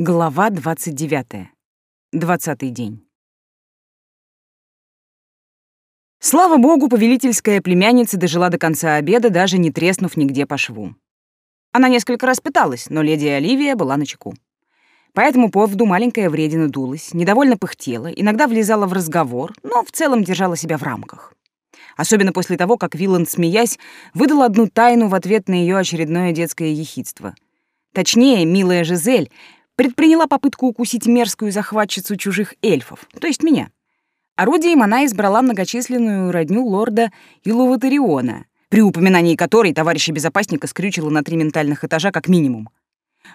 Глава 29. Двадцатый день. Слава богу, повелительская племянница дожила до конца обеда, даже не треснув нигде по шву. Она несколько раз пыталась, но леди Оливия была на чеку. По этому поводу маленькая вредина дулась, недовольно пыхтела, иногда влезала в разговор, но в целом держала себя в рамках. Особенно после того, как Виланд, смеясь, выдал одну тайну в ответ на ее очередное детское ехидство. Точнее, милая Жизель предприняла попытку укусить мерзкую захватчицу чужих эльфов, то есть меня. Орудием она избрала многочисленную родню лорда Илуватариона, при упоминании которой товарища безопасника скрючила на три ментальных этажа как минимум.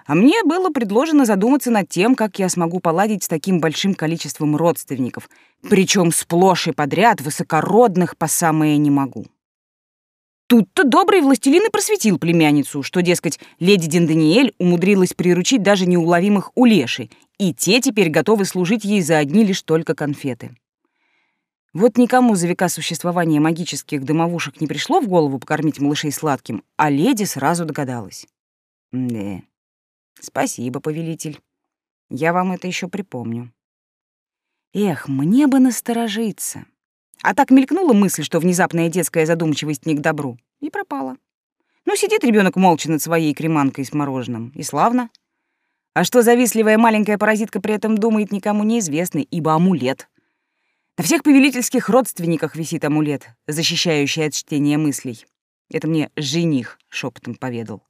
А мне было предложено задуматься над тем, как я смогу поладить с таким большим количеством родственников, причем сплошь и подряд высокородных по самое не могу. Тут-то добрый властелин и просветил племянницу, что, дескать, леди Денданиэль умудрилась приручить даже неуловимых улеши, и те теперь готовы служить ей за одни лишь только конфеты. Вот никому за века существования магических домовушек не пришло в голову покормить малышей сладким, а леди сразу догадалась. Да. Спасибо, повелитель. Я вам это еще припомню. Эх, мне бы насторожиться. А так мелькнула мысль, что внезапная детская задумчивость не к добру, и пропала. Ну, сидит ребенок молча над своей креманкой с мороженым, и славно. А что завистливая маленькая паразитка при этом думает, никому неизвестно, ибо амулет. На всех повелительских родственниках висит амулет, защищающий от чтения мыслей. Это мне жених шепотом поведал.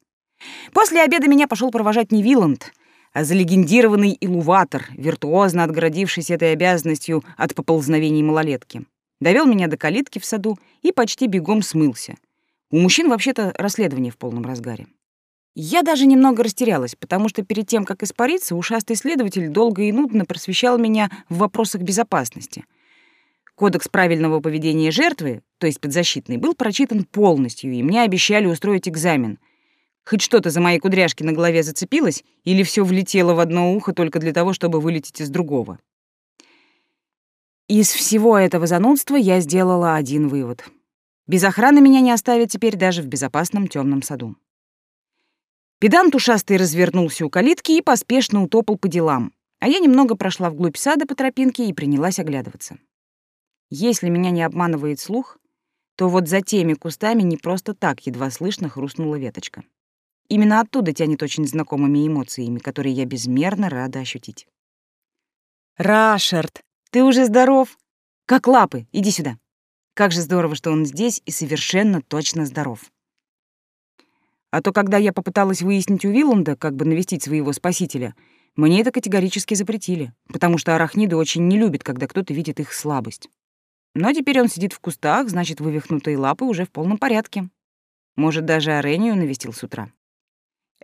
После обеда меня пошел провожать не Виланд, а залегендированный Илуватор, виртуозно отгородившись этой обязанностью от поползновений малолетки довел меня до калитки в саду и почти бегом смылся. У мужчин вообще-то расследование в полном разгаре. Я даже немного растерялась, потому что перед тем, как испариться, ушастый следователь долго и нудно просвещал меня в вопросах безопасности. Кодекс правильного поведения жертвы, то есть подзащитный, был прочитан полностью, и мне обещали устроить экзамен. Хоть что-то за мои кудряшки на голове зацепилось, или все влетело в одно ухо только для того, чтобы вылететь из другого. Из всего этого занудства я сделала один вывод. Без охраны меня не оставят теперь даже в безопасном темном саду. Педант ушастый развернулся у калитки и поспешно утопал по делам, а я немного прошла вглубь сада по тропинке и принялась оглядываться. Если меня не обманывает слух, то вот за теми кустами не просто так едва слышно хрустнула веточка. Именно оттуда тянет очень знакомыми эмоциями, которые я безмерно рада ощутить. «Рашерт!» Ты уже здоров? Как лапы, иди сюда. Как же здорово, что он здесь и совершенно точно здоров. А то, когда я попыталась выяснить у Вилланда, как бы навестить своего спасителя, мне это категорически запретили, потому что арахниды очень не любят, когда кто-то видит их слабость. Но теперь он сидит в кустах, значит, вывихнутые лапы уже в полном порядке. Может, даже Арению навестил с утра.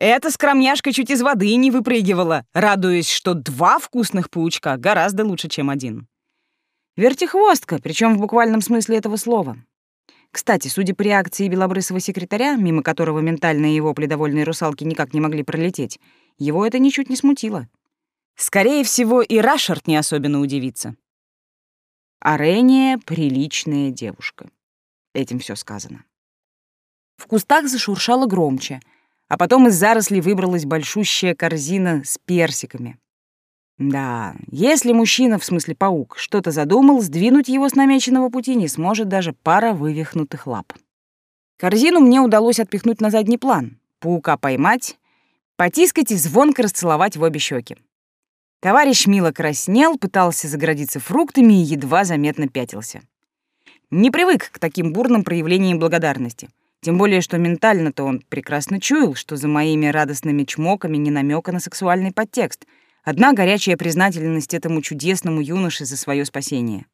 Эта скромняшка чуть из воды не выпрыгивала, радуясь, что два вкусных паучка гораздо лучше, чем один. Вертихвостка, причем в буквальном смысле этого слова. Кстати, судя по реакции белобрысого секретаря, мимо которого ментальные его пледовольные русалки никак не могли пролететь, его это ничуть не смутило. Скорее всего, и Рашард не особенно удивится. Арения — приличная девушка. Этим все сказано. В кустах зашуршало громче — а потом из зарослей выбралась большущая корзина с персиками. Да, если мужчина, в смысле паук, что-то задумал, сдвинуть его с намеченного пути не сможет даже пара вывихнутых лап. Корзину мне удалось отпихнуть на задний план, паука поймать, потискать и звонко расцеловать в обе щеки. Товарищ мило краснел, пытался заградиться фруктами и едва заметно пятился. Не привык к таким бурным проявлениям благодарности — тем более, что ментально-то он прекрасно чуял, что за моими радостными чмоками не намека на сексуальный подтекст. Одна горячая признательность этому чудесному юноше за свое спасение.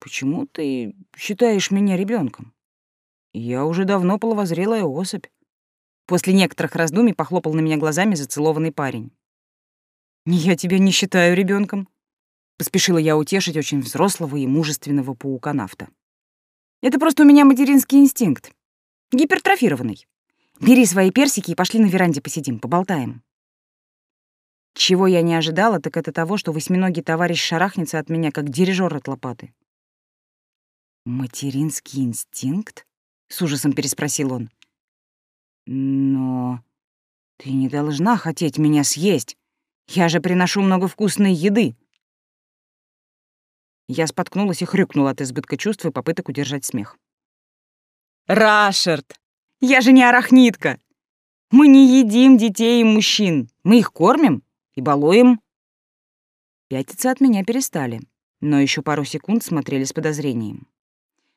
«Почему ты считаешь меня ребенком? Я уже давно половозрелая особь». После некоторых раздумий похлопал на меня глазами зацелованный парень. «Я тебя не считаю ребенком, поспешила я утешить очень взрослого и мужественного паука-нафта. Это просто у меня материнский инстинкт. Гипертрофированный. Бери свои персики и пошли на веранде посидим, поболтаем. Чего я не ожидала, так это того, что восьминогий товарищ шарахнется от меня, как дирижер от лопаты. «Материнский инстинкт?» — с ужасом переспросил он. «Но Ты не должна хотеть меня съесть. Я же приношу много вкусной еды. Я споткнулась и хрюкнула от избытка чувств и попыток удержать смех. Рашерт! Я же не арахнитка! Мы не едим детей и мужчин. Мы их кормим и балуем. Пятиться от меня перестали, но еще пару секунд смотрели с подозрением.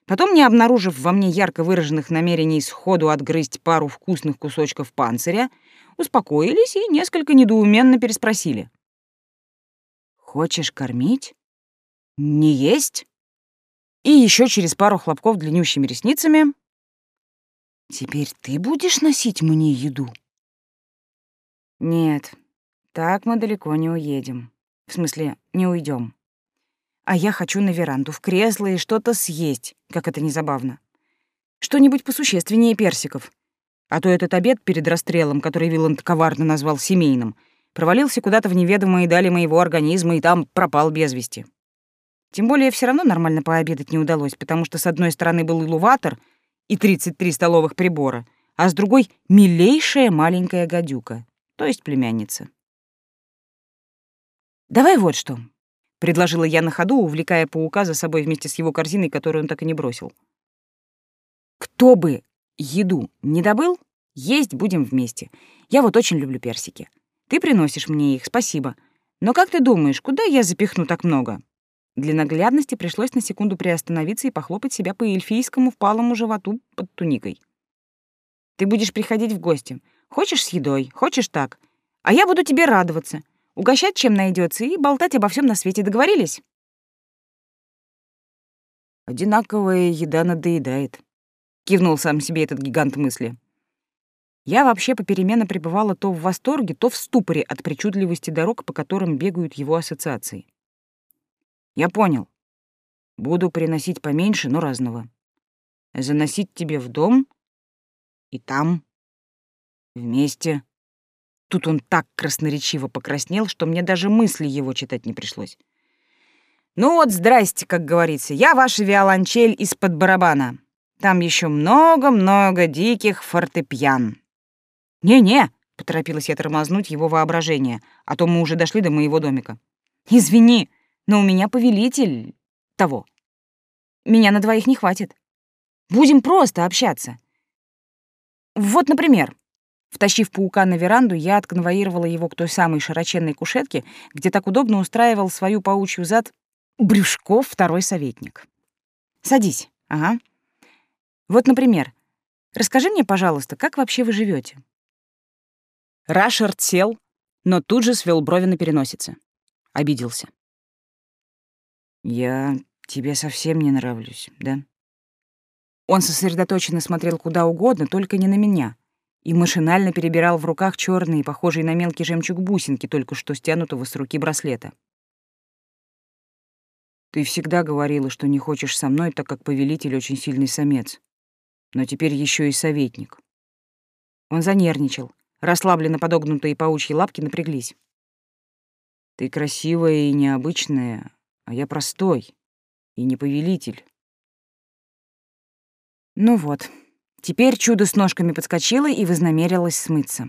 Потом, не обнаружив во мне ярко выраженных намерений сходу отгрызть пару вкусных кусочков панциря, успокоились и несколько недоуменно переспросили. «Хочешь кормить? Не есть?» И еще через пару хлопков длиннющими ресницами Теперь ты будешь носить мне еду? Нет, так мы далеко не уедем. В смысле, не уйдем. А я хочу на веранду, в кресло и что-то съесть, как это незабавно. Что-нибудь посущественнее персиков. А то этот обед перед расстрелом, который Виланд коварно назвал семейным, провалился куда-то в неведомые дали моего организма и там пропал без вести. Тем более все равно нормально пообедать не удалось, потому что с одной стороны был илуватор — и 33 столовых прибора, а с другой — милейшая маленькая гадюка, то есть племянница. «Давай вот что», — предложила я на ходу, увлекая паука за собой вместе с его корзиной, которую он так и не бросил. «Кто бы еду не добыл, есть будем вместе. Я вот очень люблю персики. Ты приносишь мне их, спасибо. Но как ты думаешь, куда я запихну так много?» Для наглядности пришлось на секунду приостановиться и похлопать себя по эльфийскому впалому животу под туникой. «Ты будешь приходить в гости. Хочешь с едой, хочешь так. А я буду тебе радоваться, угощать чем найдется и болтать обо всем на свете. Договорились?» «Одинаковая еда надоедает», — кивнул сам себе этот гигант мысли. Я вообще попеременно пребывала то в восторге, то в ступоре от причудливости дорог, по которым бегают его ассоциации. Я понял. Буду приносить поменьше, но разного. Заносить тебе в дом и там вместе. Тут он так красноречиво покраснел, что мне даже мысли его читать не пришлось. Ну вот, здрасте, как говорится. Я ваша виолончель из-под барабана. Там еще много-много диких фортепьян. Не-не, поторопилась я тормознуть его воображение, а то мы уже дошли до моего домика. Извини, но у меня повелитель того. Меня на двоих не хватит. Будем просто общаться. Вот, например, втащив паука на веранду, я отконвоировала его к той самой широченной кушетке, где так удобно устраивал свою паучью зад Брюшков второй советник. Садись. Ага. Вот, например, расскажи мне, пожалуйста, как вообще вы живете? Рашард сел, но тут же свел брови на переносице. Обиделся. «Я тебе совсем не нравлюсь, да?» Он сосредоточенно смотрел куда угодно, только не на меня, и машинально перебирал в руках черные, похожие на мелкий жемчуг бусинки, только что стянутого с руки браслета. «Ты всегда говорила, что не хочешь со мной, так как повелитель очень сильный самец, но теперь еще и советник». Он занервничал, расслабленно подогнутые паучьи лапки напряглись. «Ты красивая и необычная, а я простой и не повелитель. Ну вот, теперь чудо с ножками подскочило и вознамерилось смыться.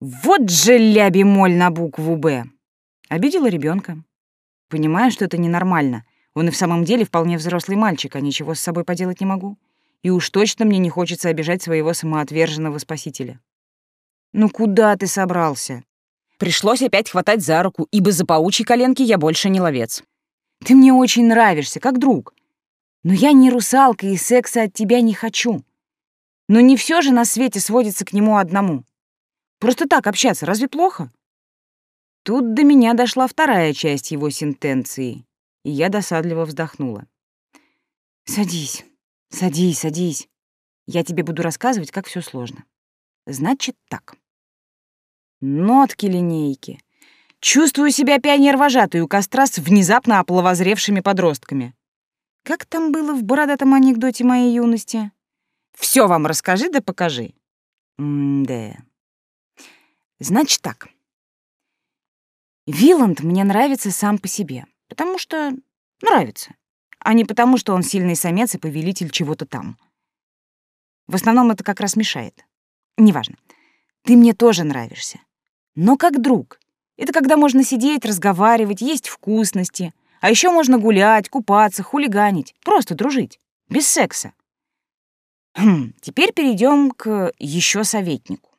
Вот же ля-бемоль на букву «Б». Обидела ребенка. Понимаю, что это ненормально. Он и в самом деле вполне взрослый мальчик, а ничего с собой поделать не могу. И уж точно мне не хочется обижать своего самоотверженного спасителя. «Ну куда ты собрался?» Пришлось опять хватать за руку, ибо за паучьи коленки я больше не ловец. Ты мне очень нравишься, как друг. Но я не русалка и секса от тебя не хочу. Но не все же на свете сводится к нему одному. Просто так общаться разве плохо? Тут до меня дошла вторая часть его сентенции, и я досадливо вздохнула. «Садись, садись, садись. Я тебе буду рассказывать, как все сложно. Значит так. Нотки линейки. Чувствую себя пионер-вожатой у костра с внезапно опловозревшими подростками. Как там было в бородатом анекдоте моей юности? Все вам расскажи да покажи. М-да. Значит так. Виланд мне нравится сам по себе, потому что нравится, а не потому, что он сильный самец и повелитель чего-то там. В основном это как раз мешает. Неважно. Ты мне тоже нравишься. Но как друг. Это когда можно сидеть, разговаривать, есть вкусности. А еще можно гулять, купаться, хулиганить. Просто дружить. Без секса. Хм, теперь перейдем к еще советнику.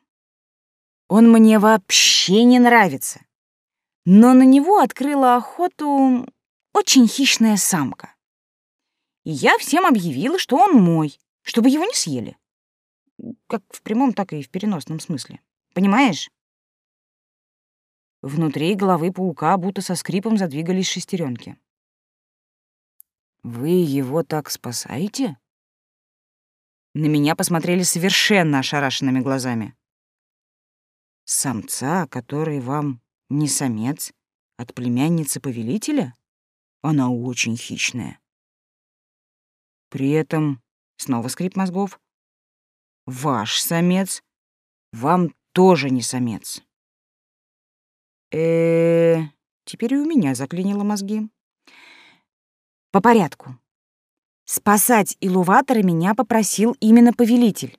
Он мне вообще не нравится. Но на него открыла охоту очень хищная самка. И я всем объявила, что он мой, чтобы его не съели. Как в прямом, так и в переносном смысле. Понимаешь? Внутри головы паука будто со скрипом задвигались шестеренки. «Вы его так спасаете?» На меня посмотрели совершенно ошарашенными глазами. «Самца, который вам не самец, от племянницы повелителя? Она очень хищная. При этом, снова скрип мозгов, ваш самец вам тоже не самец. Э, теперь и у меня заклинило мозги. По порядку. Спасать Илуватора меня попросил именно повелитель.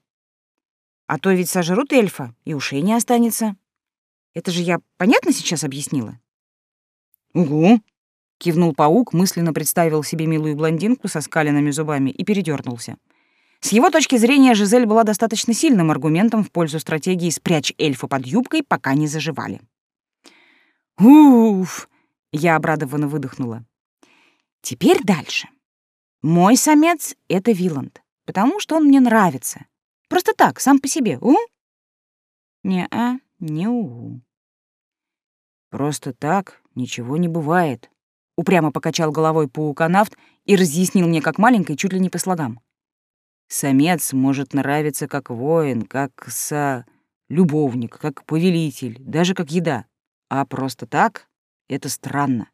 А то ведь сожрут эльфа, и ушей не останется. Это же я понятно сейчас объяснила? Угу. Кивнул паук, мысленно представил себе милую блондинку со скаленными зубами и передернулся. С его точки зрения Жизель была достаточно сильным аргументом в пользу стратегии «спрячь эльфа под юбкой, пока не заживали». «Уф!» — я обрадованно выдохнула. «Теперь дальше. Мой самец — это Виланд, потому что он мне нравится. Просто так, сам по себе, у? Не-а, не у. Просто так ничего не бывает. Упрямо покачал головой пауконавт и разъяснил мне как маленькой чуть ли не по слогам. Самец может нравиться как воин, как со... любовник, как повелитель, даже как еда. А просто так — это странно.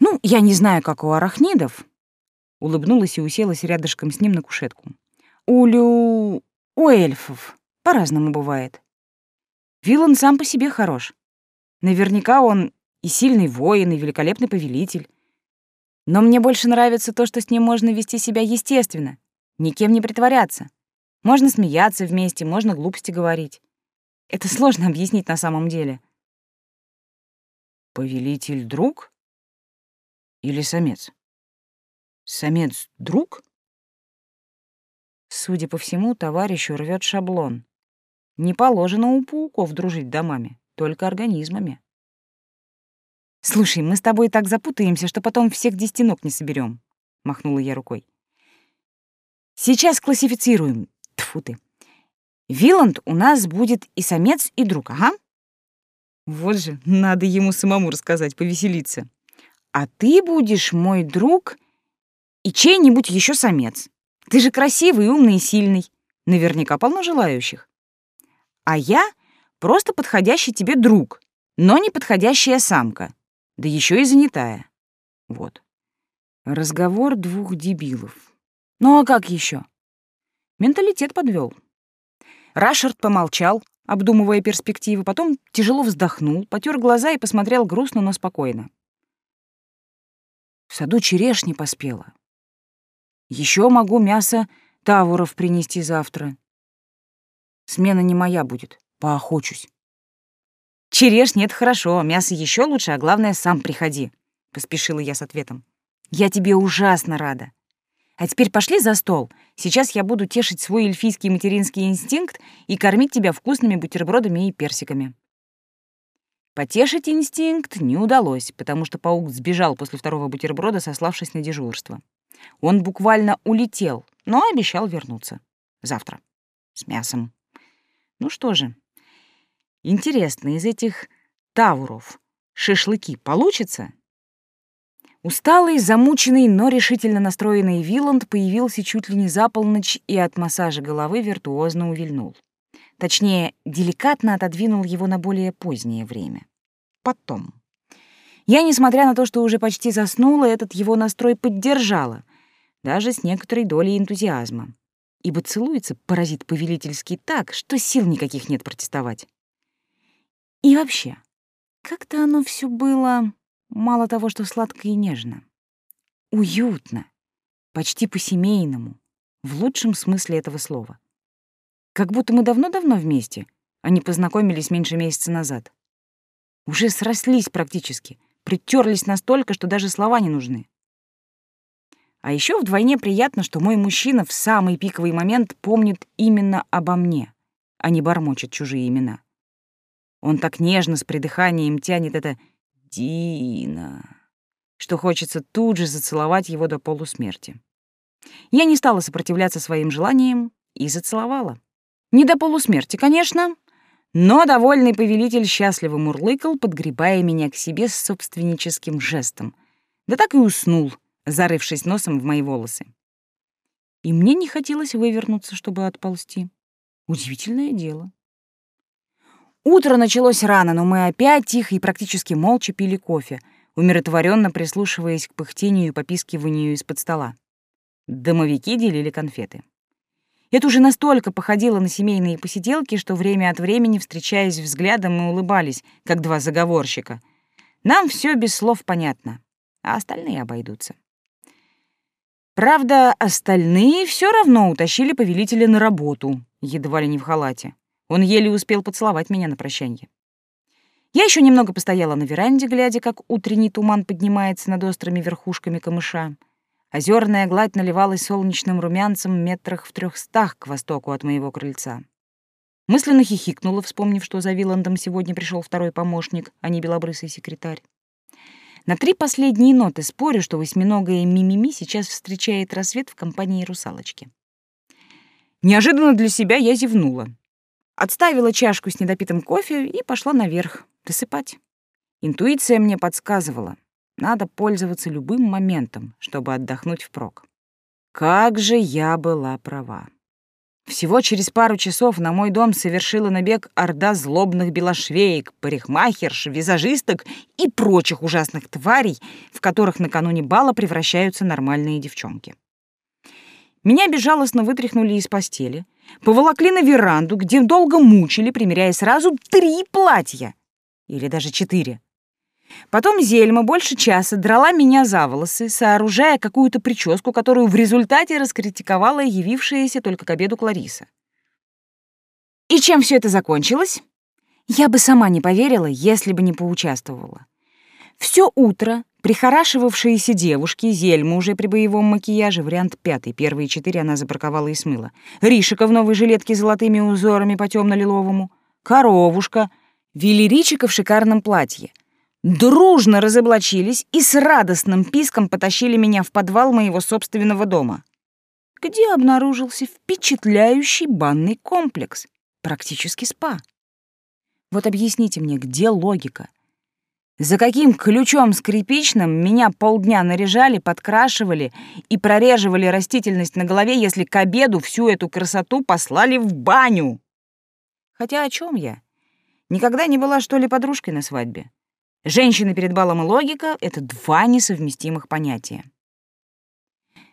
Ну, я не знаю, как у арахнидов, улыбнулась и уселась рядышком с ним на кушетку. «Улю... у эльфов. По-разному бывает. Вилан сам по себе хорош. Наверняка он и сильный воин, и великолепный повелитель. Но мне больше нравится то, что с ним можно вести себя естественно, никем не притворяться. Можно смеяться вместе, можно глупости говорить. Это сложно объяснить на самом деле. Повелитель друг? Или самец? Самец — друг? Судя по всему, товарищу рвет шаблон. Не положено у пауков дружить домами, только организмами. «Слушай, мы с тобой так запутаемся, что потом всех десятиног не соберем, махнула я рукой. «Сейчас классифицируем. Тфу ты. Виланд у нас будет и самец, и друг, ага?» Вот же, надо ему самому рассказать, повеселиться. «А ты будешь мой друг и чей-нибудь еще самец. Ты же красивый, умный и сильный. Наверняка полно желающих. А я просто подходящий тебе друг, но не подходящая самка, да еще и занятая. Вот. Разговор двух дебилов. Ну а как еще? Менталитет подвел. Рашард помолчал, обдумывая перспективы, потом тяжело вздохнул, потер глаза и посмотрел грустно, но спокойно. В саду черешни поспела. Еще могу мясо тавуров принести завтра. Смена не моя будет, поохочусь. Черешня — это хорошо, мясо еще лучше, а главное, сам приходи, — поспешила я с ответом. Я тебе ужасно рада. А теперь пошли за стол. Сейчас я буду тешить свой эльфийский материнский инстинкт и кормить тебя вкусными бутербродами и персиками. Потешить инстинкт не удалось, потому что паук сбежал после второго бутерброда, сославшись на дежурство. Он буквально улетел, но обещал вернуться. Завтра. С мясом. Ну что же. Интересно, из этих тавров шашлыки получится? Усталый, замученный, но решительно настроенный Виланд появился чуть ли не за полночь и от массажа головы виртуозно увильнул. Точнее, деликатно отодвинул его на более позднее время. Потом. Я, несмотря на то, что уже почти заснула, этот его настрой поддержала, даже с некоторой долей энтузиазма. Ибо целуется паразит повелительский так, что сил никаких нет протестовать. И вообще, как-то оно все было мало того, что сладко и нежно. Уютно, почти по-семейному, в лучшем смысле этого слова. Как будто мы давно-давно вместе, Они познакомились меньше месяца назад. Уже срослись практически, притерлись настолько, что даже слова не нужны. А еще вдвойне приятно, что мой мужчина в самый пиковый момент помнит именно обо мне, а не бормочет чужие имена. Он так нежно с придыханием тянет это «Дина», что хочется тут же зацеловать его до полусмерти. Я не стала сопротивляться своим желаниям и зацеловала. Не до полусмерти, конечно, но довольный повелитель счастливо мурлыкал, подгребая меня к себе с собственническим жестом. Да так и уснул, зарывшись носом в мои волосы. И мне не хотелось вывернуться, чтобы отползти. Удивительное дело. Утро началось рано, но мы опять тихо и практически молча пили кофе, умиротворенно прислушиваясь к пыхтению и попискиванию из-под стола. Домовики делили конфеты. Это уже настолько походило на семейные посиделки, что время от времени, встречаясь взглядом, мы улыбались, как два заговорщика. Нам все без слов понятно, а остальные обойдутся. Правда, остальные все равно утащили повелителя на работу, едва ли не в халате. Он еле успел поцеловать меня на прощанье. Я еще немного постояла на веранде, глядя, как утренний туман поднимается над острыми верхушками камыша. Озерная гладь наливалась солнечным румянцем метрах в трехстах к востоку от моего крыльца. Мысленно хихикнула, вспомнив, что за Виландом сегодня пришел второй помощник, а не белобрысый секретарь. На три последние ноты спорю, что восьминогая Мимими сейчас встречает рассвет в компании русалочки. Неожиданно для себя я зевнула. Отставила чашку с недопитым кофе и пошла наверх, досыпать. Интуиция мне подсказывала. Надо пользоваться любым моментом, чтобы отдохнуть впрок. Как же я была права. Всего через пару часов на мой дом совершила набег орда злобных белошвеек, парикмахерш, визажисток и прочих ужасных тварей, в которых накануне бала превращаются нормальные девчонки. Меня безжалостно вытряхнули из постели, поволокли на веранду, где долго мучили, примеряя сразу три платья. Или даже четыре. Потом Зельма больше часа драла меня за волосы, сооружая какую-то прическу, которую в результате раскритиковала явившаяся только к обеду Клариса. И чем все это закончилось? Я бы сама не поверила, если бы не поучаствовала. Все утро прихорашивавшиеся девушки, Зельма уже при боевом макияже, вариант пятый, первые четыре она забраковала и смыла, Ришика в новой жилетке с золотыми узорами по темно лиловому Коровушка, Велеричика в шикарном платье — дружно разоблачились и с радостным писком потащили меня в подвал моего собственного дома, где обнаружился впечатляющий банный комплекс, практически спа. Вот объясните мне, где логика? За каким ключом скрипичным меня полдня наряжали, подкрашивали и прореживали растительность на голове, если к обеду всю эту красоту послали в баню? Хотя о чем я? Никогда не была, что ли, подружкой на свадьбе? Женщины перед балом и логика — это два несовместимых понятия.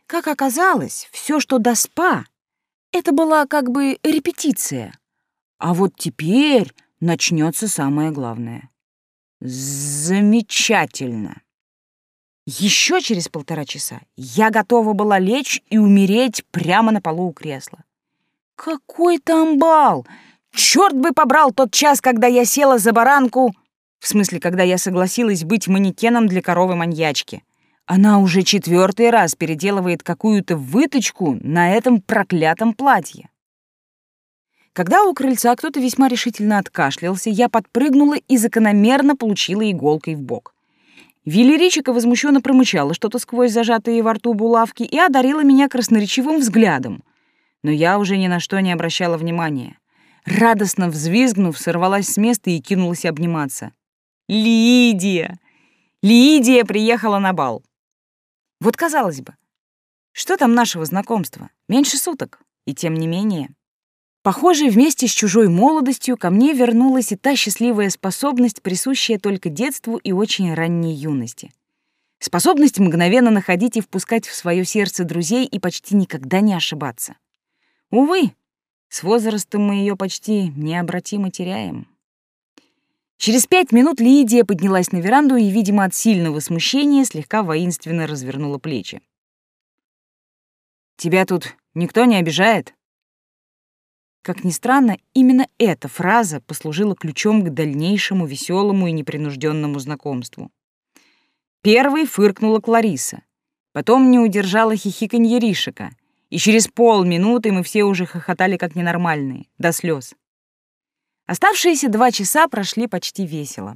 Как оказалось, все, что до спа, это была как бы репетиция. А вот теперь начнется самое главное. Замечательно. Еще через полтора часа я готова была лечь и умереть прямо на полу у кресла. Какой там бал! Черт бы побрал тот час, когда я села за баранку в смысле, когда я согласилась быть манекеном для коровы-маньячки. Она уже четвертый раз переделывает какую-то выточку на этом проклятом платье. Когда у крыльца кто-то весьма решительно откашлялся, я подпрыгнула и закономерно получила иголкой в бок. Велеричика возмущенно промычала что-то сквозь зажатые во рту булавки и одарила меня красноречивым взглядом. Но я уже ни на что не обращала внимания. Радостно взвизгнув, сорвалась с места и кинулась обниматься. Лидия! Лидия приехала на бал. Вот казалось бы, что там нашего знакомства? Меньше суток. И тем не менее. Похоже, вместе с чужой молодостью ко мне вернулась и та счастливая способность, присущая только детству и очень ранней юности. Способность мгновенно находить и впускать в свое сердце друзей и почти никогда не ошибаться. Увы, с возрастом мы ее почти необратимо теряем. Через пять минут Лидия поднялась на веранду и, видимо, от сильного смущения слегка воинственно развернула плечи. «Тебя тут никто не обижает?» Как ни странно, именно эта фраза послужила ключом к дальнейшему веселому и непринужденному знакомству. Первой фыркнула Клариса. Потом не удержала хихиканье Ришика. И через полминуты мы все уже хохотали как ненормальные, до слез. Оставшиеся два часа прошли почти весело.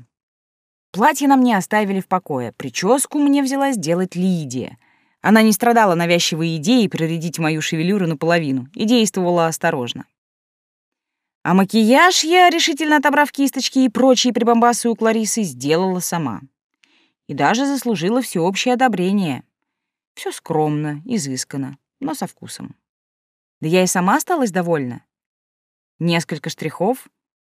Платье нам не оставили в покое, прическу мне взялась делать Лидия. Она не страдала навязчивой идеей проредить мою шевелюру наполовину и действовала осторожно. А макияж я, решительно отобрав кисточки и прочие прибамбасы у Кларисы, сделала сама. И даже заслужила всеобщее одобрение. Все скромно, изысканно, но со вкусом. Да я и сама осталась довольна. Несколько штрихов,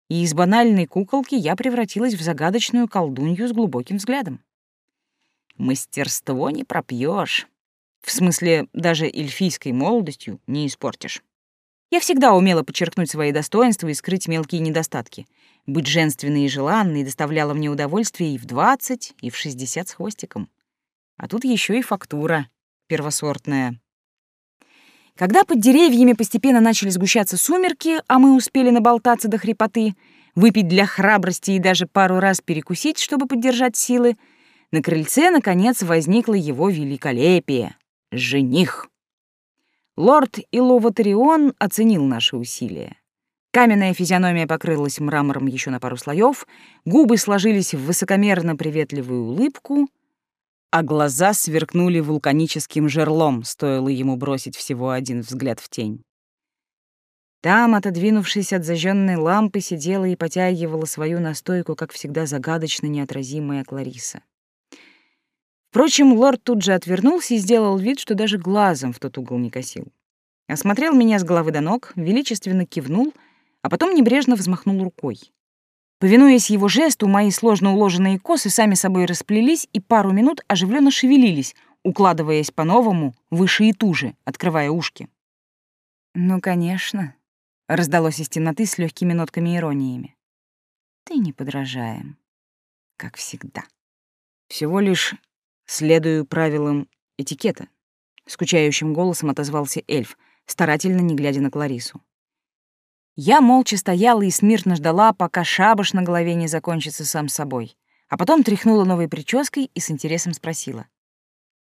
и из банальной куколки я превратилась в загадочную колдунью с глубоким взглядом. Мастерство не пропьешь. В смысле, даже эльфийской молодостью не испортишь. Я всегда умела подчеркнуть свои достоинства и скрыть мелкие недостатки. Быть женственной и желанной доставляло мне удовольствие и в 20, и в 60 с хвостиком. А тут еще и фактура первосортная. Когда под деревьями постепенно начали сгущаться сумерки, а мы успели наболтаться до хрипоты, выпить для храбрости и даже пару раз перекусить, чтобы поддержать силы, на крыльце, наконец, возникло его великолепие — жених. Лорд Иловатарион оценил наши усилия. Каменная физиономия покрылась мрамором еще на пару слоев, губы сложились в высокомерно приветливую улыбку, а глаза сверкнули вулканическим жерлом, стоило ему бросить всего один взгляд в тень. Там, отодвинувшись от зажженной лампы, сидела и потягивала свою настойку, как всегда загадочно неотразимая Клариса. Впрочем, лорд тут же отвернулся и сделал вид, что даже глазом в тот угол не косил. Осмотрел меня с головы до ног, величественно кивнул, а потом небрежно взмахнул рукой. Повинуясь его жесту, мои сложно уложенные косы сами собой расплелись и пару минут оживленно шевелились, укладываясь по-новому, выше и туже, открывая ушки. «Ну, конечно», — раздалось из темноты с легкими нотками ирониями. «Ты не подражаем, как всегда. Всего лишь Следую правилам этикета, скучающим голосом отозвался эльф, старательно не глядя на Кларису. Я молча стояла и смирно ждала, пока шабаш на голове не закончится сам собой, а потом тряхнула новой прической и с интересом спросила.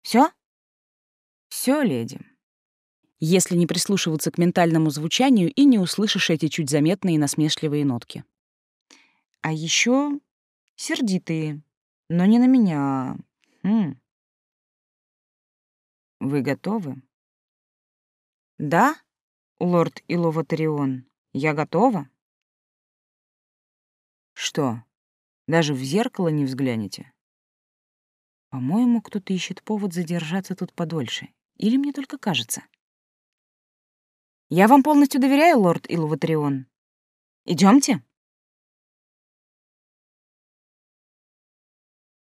«Всё?» «Всё, леди». Если не прислушиваться к ментальному звучанию и не услышишь эти чуть заметные насмешливые нотки. А ещё сердитые, но не на меня, М. Вы готовы? Да, лорд Иловатарион, я готова. Что, даже в зеркало не взглянете? По-моему, кто-то ищет повод задержаться тут подольше. Или мне только кажется? Я вам полностью доверяю, лорд Иловатарион. Идемте.